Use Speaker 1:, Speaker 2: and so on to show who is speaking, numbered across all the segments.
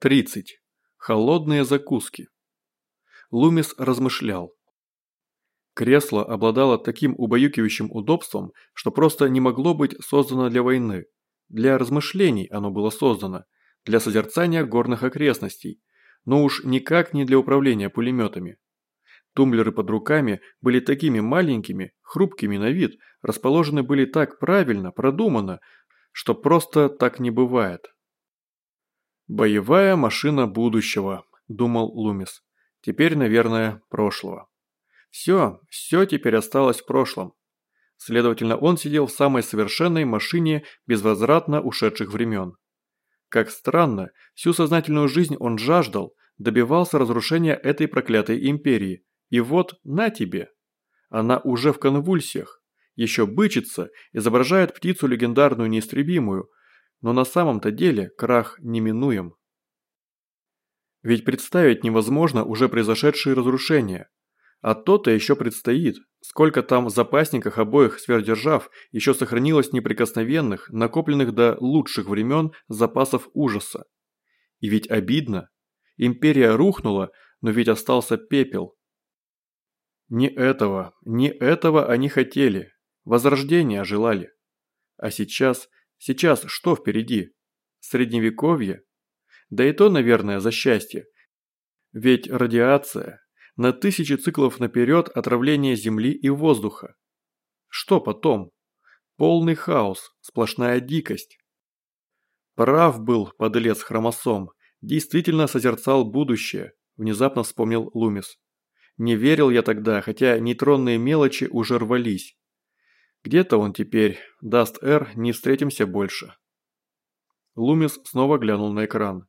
Speaker 1: 30. Холодные закуски. Лумис размышлял. Кресло обладало таким убаюкивающим удобством, что просто не могло быть создано для войны. Для размышлений оно было создано, для созерцания горных окрестностей, но уж никак не для управления пулеметами. Тумблеры под руками были такими маленькими, хрупкими на вид, расположены были так правильно, продуманно, что просто так не бывает. «Боевая машина будущего», – думал Лумис. «Теперь, наверное, прошлого». Все, все теперь осталось в прошлом. Следовательно, он сидел в самой совершенной машине безвозвратно ушедших времен. Как странно, всю сознательную жизнь он жаждал, добивался разрушения этой проклятой империи. И вот, на тебе. Она уже в конвульсиях. Еще бычится, изображает птицу легендарную неистребимую, но на самом-то деле крах неминуем. Ведь представить невозможно уже произошедшие разрушения. А то-то еще предстоит, сколько там в запасниках обоих сверхдержав еще сохранилось неприкосновенных, накопленных до лучших времен запасов ужаса. И ведь обидно. Империя рухнула, но ведь остался пепел. Не этого, не этого они хотели. Возрождения желали. А сейчас Сейчас что впереди? Средневековье? Да и то, наверное, за счастье. Ведь радиация на тысячи циклов наперед отравление Земли и воздуха. Что потом? Полный хаос, сплошная дикость. Прав был подлец хромосом, действительно созерцал будущее, внезапно вспомнил Лумис. Не верил я тогда, хотя нейтронные мелочи уже рвались. Где-то он теперь, даст Р, не встретимся больше. Лумис снова глянул на экран.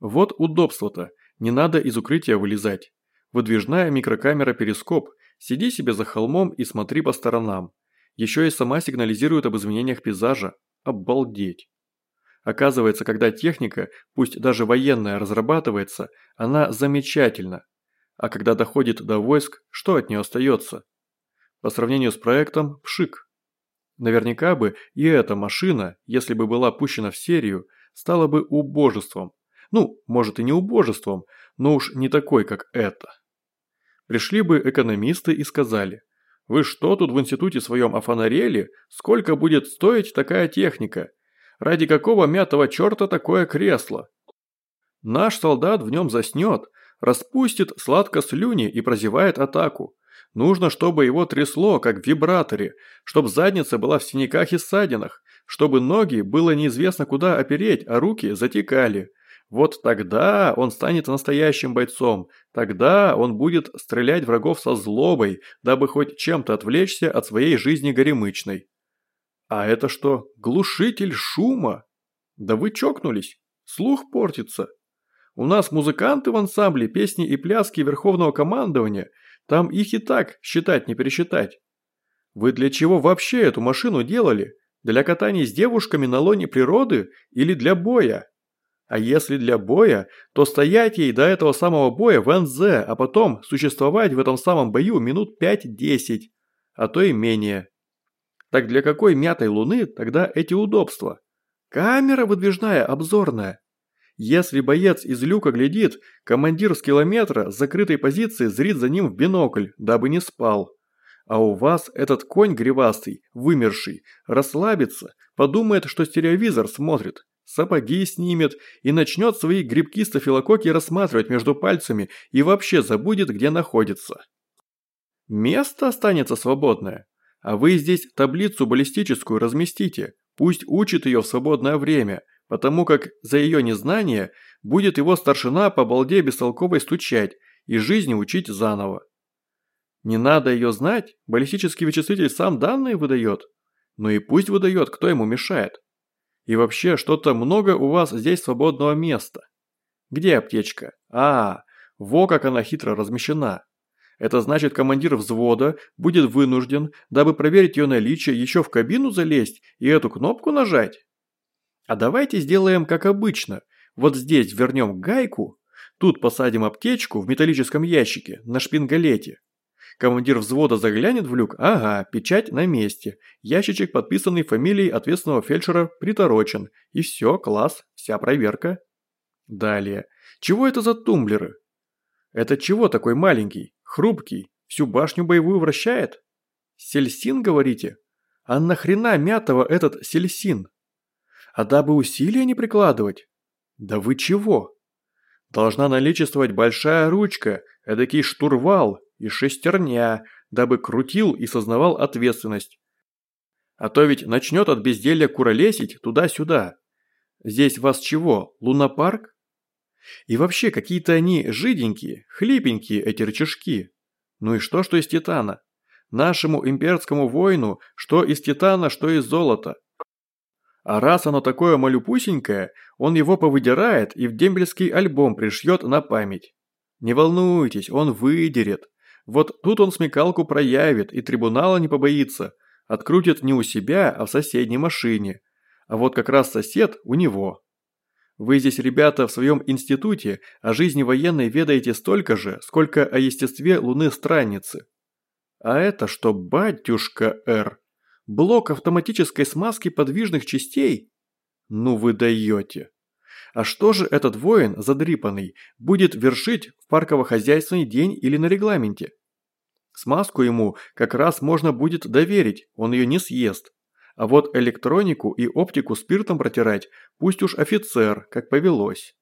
Speaker 1: Вот удобство-то, не надо из укрытия вылезать. Выдвижная микрокамера-перископ, сиди себе за холмом и смотри по сторонам. Еще и сама сигнализирует об изменениях пейзажа. Обалдеть. Оказывается, когда техника, пусть даже военная, разрабатывается, она замечательна. А когда доходит до войск, что от нее остается? По сравнению с проектом – пшик. Наверняка бы и эта машина, если бы была пущена в серию, стала бы убожеством. Ну, может и не убожеством, но уж не такой, как это. Пришли бы экономисты и сказали, «Вы что тут в институте своем офонарели? Сколько будет стоить такая техника? Ради какого мятого черта такое кресло? Наш солдат в нем заснет, распустит сладко слюни и прозевает атаку. Нужно, чтобы его трясло, как в вибраторе, чтобы задница была в синяках и ссадинах, чтобы ноги было неизвестно куда опереть, а руки затекали. Вот тогда он станет настоящим бойцом, тогда он будет стрелять врагов со злобой, дабы хоть чем-то отвлечься от своей жизни горемычной. А это что, глушитель шума? Да вы чокнулись, слух портится. У нас музыканты в ансамбле, песни и пляски Верховного командования – там их и так считать не пересчитать. Вы для чего вообще эту машину делали? Для катания с девушками на лоне природы или для боя? А если для боя, то стоять ей до этого самого боя в НЗ, а потом существовать в этом самом бою минут 5-10, а то и менее. Так для какой мятой луны тогда эти удобства? Камера выдвижная, обзорная. Если боец из люка глядит, командир с километра с закрытой позиции зрит за ним в бинокль, дабы не спал. А у вас этот конь гривастый, вымерший, расслабится, подумает, что стереовизор смотрит, сапоги снимет и начнет свои грибки стафилококки рассматривать между пальцами и вообще забудет, где находится. Место останется свободное. А вы здесь таблицу баллистическую разместите, пусть учит ее в свободное время – потому как за ее незнание будет его старшина по балде бестолковой стучать и жизни учить заново. Не надо ее знать, баллистический вычислитель сам данные выдает. Ну и пусть выдает, кто ему мешает. И вообще, что-то много у вас здесь свободного места. Где аптечка? А, во как она хитро размещена. Это значит, командир взвода будет вынужден, дабы проверить ее наличие, еще в кабину залезть и эту кнопку нажать. А давайте сделаем как обычно. Вот здесь вернем гайку, тут посадим аптечку в металлическом ящике на шпингалете. Командир взвода заглянет в люк, ага, печать на месте. Ящичек, подписанный фамилией ответственного фельдшера, приторочен. И все, класс, вся проверка. Далее. Чего это за тумблеры? Это чего такой маленький, хрупкий, всю башню боевую вращает? Сельсин, говорите? А нахрена мятого этот сельсин? А дабы усилия не прикладывать? Да вы чего? Должна наличествовать большая ручка, эдакий штурвал и шестерня, дабы крутил и сознавал ответственность. А то ведь начнет от безделья куролесить туда-сюда. Здесь вас чего, лунопарк? И вообще какие-то они жиденькие, хлипенькие эти рычажки. Ну и что, что из титана? Нашему имперскому воину, что из титана, что из золота. А раз оно такое малюпусенькое, он его повыдирает и в дембельский альбом пришьет на память. Не волнуйтесь, он выдерет. Вот тут он смекалку проявит и трибунала не побоится. Открутит не у себя, а в соседней машине. А вот как раз сосед у него. Вы здесь, ребята, в своем институте о жизни военной ведаете столько же, сколько о естестве Луны-странницы. А это что, батюшка Р? Блок автоматической смазки подвижных частей? Ну вы даете. А что же этот воин, задрипанный, будет вершить в парково-хозяйственный день или на регламенте? Смазку ему как раз можно будет доверить, он ее не съест. А вот электронику и оптику спиртом протирать пусть уж офицер, как повелось.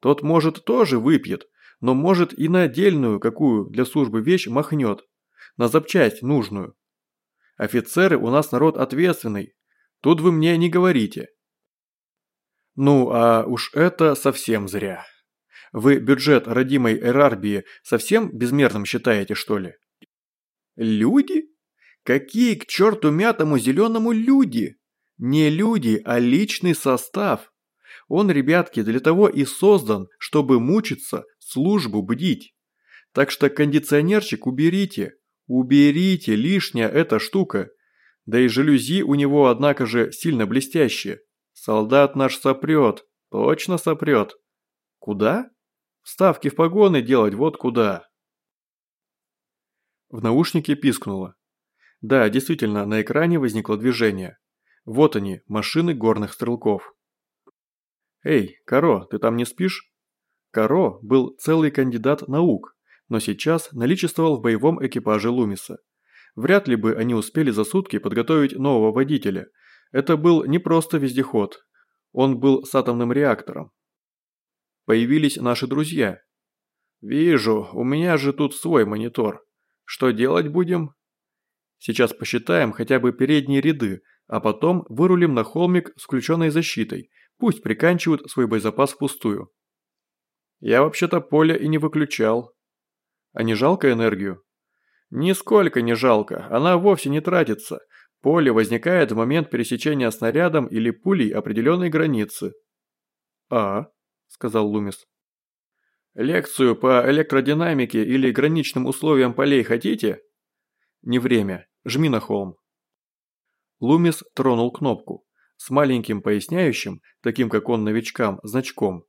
Speaker 1: Тот, может, тоже выпьет, но может и на отдельную какую для службы вещь махнет, на запчасть нужную. Офицеры у нас народ ответственный. Тут вы мне не говорите. Ну, а уж это совсем зря. Вы бюджет родимой Эрарбии совсем безмерным считаете, что ли? Люди? Какие к черту мятому зеленому люди? Не люди, а личный состав. Он, ребятки, для того и создан, чтобы мучиться, службу бдить. Так что кондиционерчик уберите, Уберите, лишняя эта штука. Да и жалюзи у него, однако же, сильно блестящие. Солдат наш сопрет, точно сопрет. Куда? Ставки в погоны делать вот куда. В наушнике пискнуло. Да, действительно, на экране возникло движение. Вот они, машины горных стрелков. «Эй, Каро, ты там не спишь?» Каро был целый кандидат наук, но сейчас наличествовал в боевом экипаже Лумиса. Вряд ли бы они успели за сутки подготовить нового водителя. Это был не просто вездеход. Он был с атомным реактором. Появились наши друзья. «Вижу, у меня же тут свой монитор. Что делать будем?» «Сейчас посчитаем хотя бы передние ряды, а потом вырулим на холмик с включенной защитой. Пусть приканчивают свой боезапас впустую». «Я вообще-то поле и не выключал», а не жалко энергию? Нисколько не жалко, она вовсе не тратится. Поле возникает в момент пересечения снарядом или пулей определенной границы. «А», – сказал Лумис. «Лекцию по электродинамике или граничным условиям полей хотите?» «Не время. Жми на холм». Лумис тронул кнопку. С маленьким поясняющим, таким как он новичкам, значком.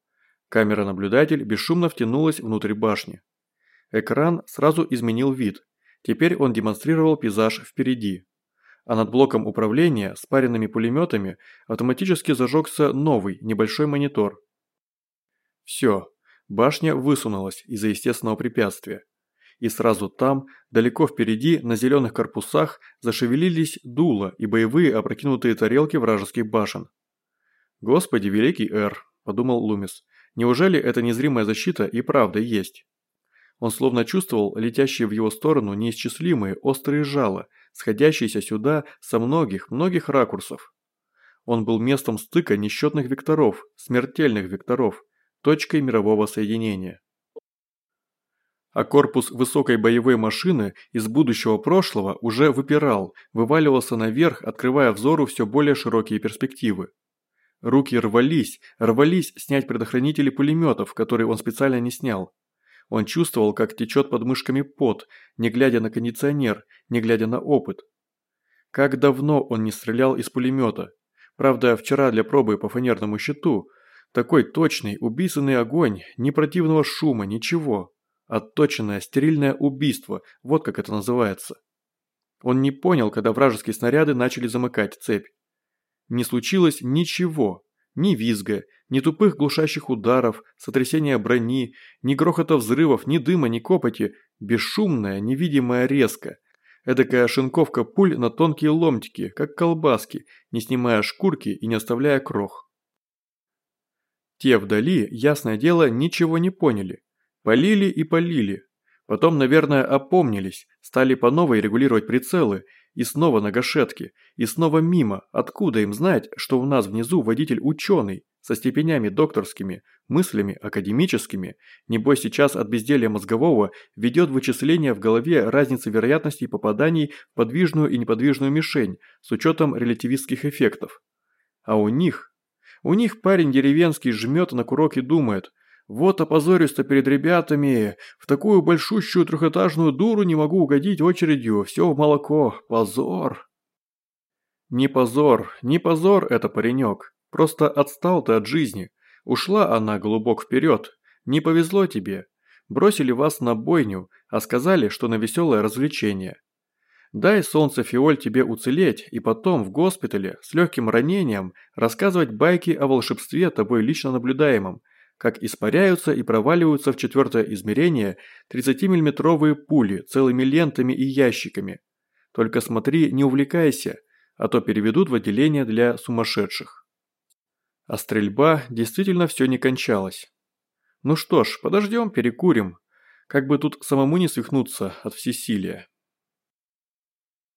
Speaker 1: Камера-наблюдатель бесшумно втянулась внутрь башни. Экран сразу изменил вид. Теперь он демонстрировал пейзаж впереди. А над блоком управления с паренными пулеметами автоматически зажегся новый, небольшой монитор. Все, башня высунулась из-за естественного препятствия. И сразу там, далеко впереди, на зеленых корпусах, зашевелились дула и боевые опрокинутые тарелки вражеских башен. «Господи, великий Эр», – подумал Лумис, – «неужели эта незримая защита и правда есть?» Он словно чувствовал летящие в его сторону неисчислимые острые жало, сходящиеся сюда со многих, многих ракурсов. Он был местом стыка несчетных векторов, смертельных векторов, точкой мирового соединения. А корпус высокой боевой машины из будущего прошлого уже выпирал, вываливался наверх, открывая взору все более широкие перспективы. Руки рвались, рвались снять предохранители пулеметов, которые он специально не снял. Он чувствовал, как течет под мышками пот, не глядя на кондиционер, не глядя на опыт. Как давно он не стрелял из пулемета. Правда, вчера для пробы по фанерному щиту. Такой точный, убийственный огонь, ни противного шума, ничего. Отточенное, стерильное убийство, вот как это называется. Он не понял, когда вражеские снаряды начали замыкать цепь. Не случилось ничего. Ни визга, ни тупых глушащих ударов, сотрясения брони, ни грохота взрывов, ни дыма, ни копоти. Бесшумная, невидимая резко. Эдакая шинковка пуль на тонкие ломтики, как колбаски, не снимая шкурки и не оставляя крох. Те вдали, ясное дело, ничего не поняли. Полили и полили. Потом, наверное, опомнились, стали по новой регулировать прицелы, и снова на гашетке, и снова мимо. Откуда им знать, что у нас внизу водитель ученый, со степенями докторскими, мыслями академическими, небось сейчас от безделия мозгового ведет вычисления в голове разницы вероятностей попаданий в подвижную и неподвижную мишень с учетом релятивистских эффектов. А у них... У них парень деревенский жмет на курок и думает – вот опозорюсь-то перед ребятами. В такую большущую трехэтажную дуру не могу угодить очередью. Все в молоко. Позор. Не позор, не позор это паренек. Просто отстал ты от жизни. Ушла она глубок вперед. Не повезло тебе. Бросили вас на бойню, а сказали, что на веселое развлечение. Дай солнце фиоль тебе уцелеть и потом в госпитале с легким ранением рассказывать байки о волшебстве тобой лично наблюдаемом – как испаряются и проваливаются в четвертое измерение 30-миллиметровые пули целыми лентами и ящиками. Только смотри, не увлекайся, а то переведут в отделение для сумасшедших. А стрельба действительно все не кончалась. Ну что ж, подождем, перекурим. Как бы тут самому не свихнуться от всесилия.